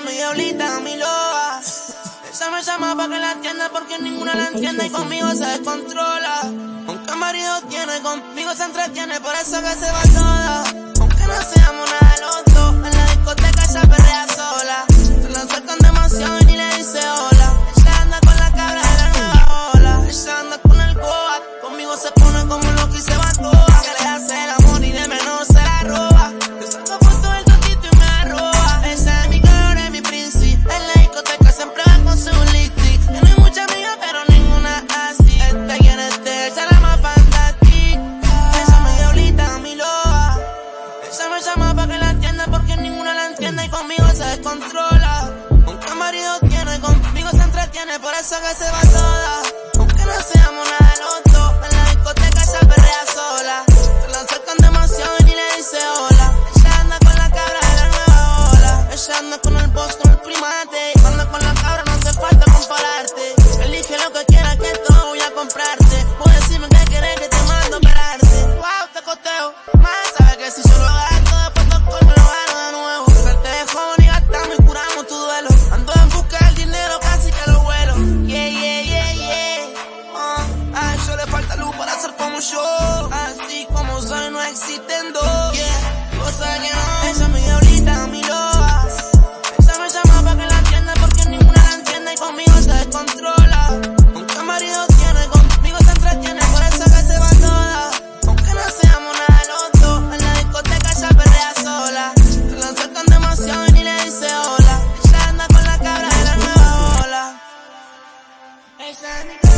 mi diablita, mi loa. Ella me llama pa' que la entienda porque ninguna la entiende y conmigo se descontrola. Aunque marido tiene, conmigo se entretiene, por eso que se va toda. Entiende y conmigo se descontrola. Aunque marido tiene, conmigo se entretiene, por eso que se va toda. Aunque no seamos nada los dos, en la discoteca ella perrea sola. Se lanza con demasiado y ni le dice hola. Ella anda con la cabra de la nueva ola. Ella anda con el boss, con el primate. Anda con la cabra, no hace falta compararte. yo. Así como soy, no existen dos. Yeah. Cosa que no. Esa mi ahorita, mi loba. Esa me llama para que la entienda porque ninguna la entiende y conmigo se descontrola. Aunque marido tiene, conmigo se entretiene, por eso que se va toda. Aunque no seamos nada de los dos, en la discoteca ella perrea sola. Se la sueltan demasiado y ni le dice hola. Ella anda con la cabra de la nueva ola. Esa es mi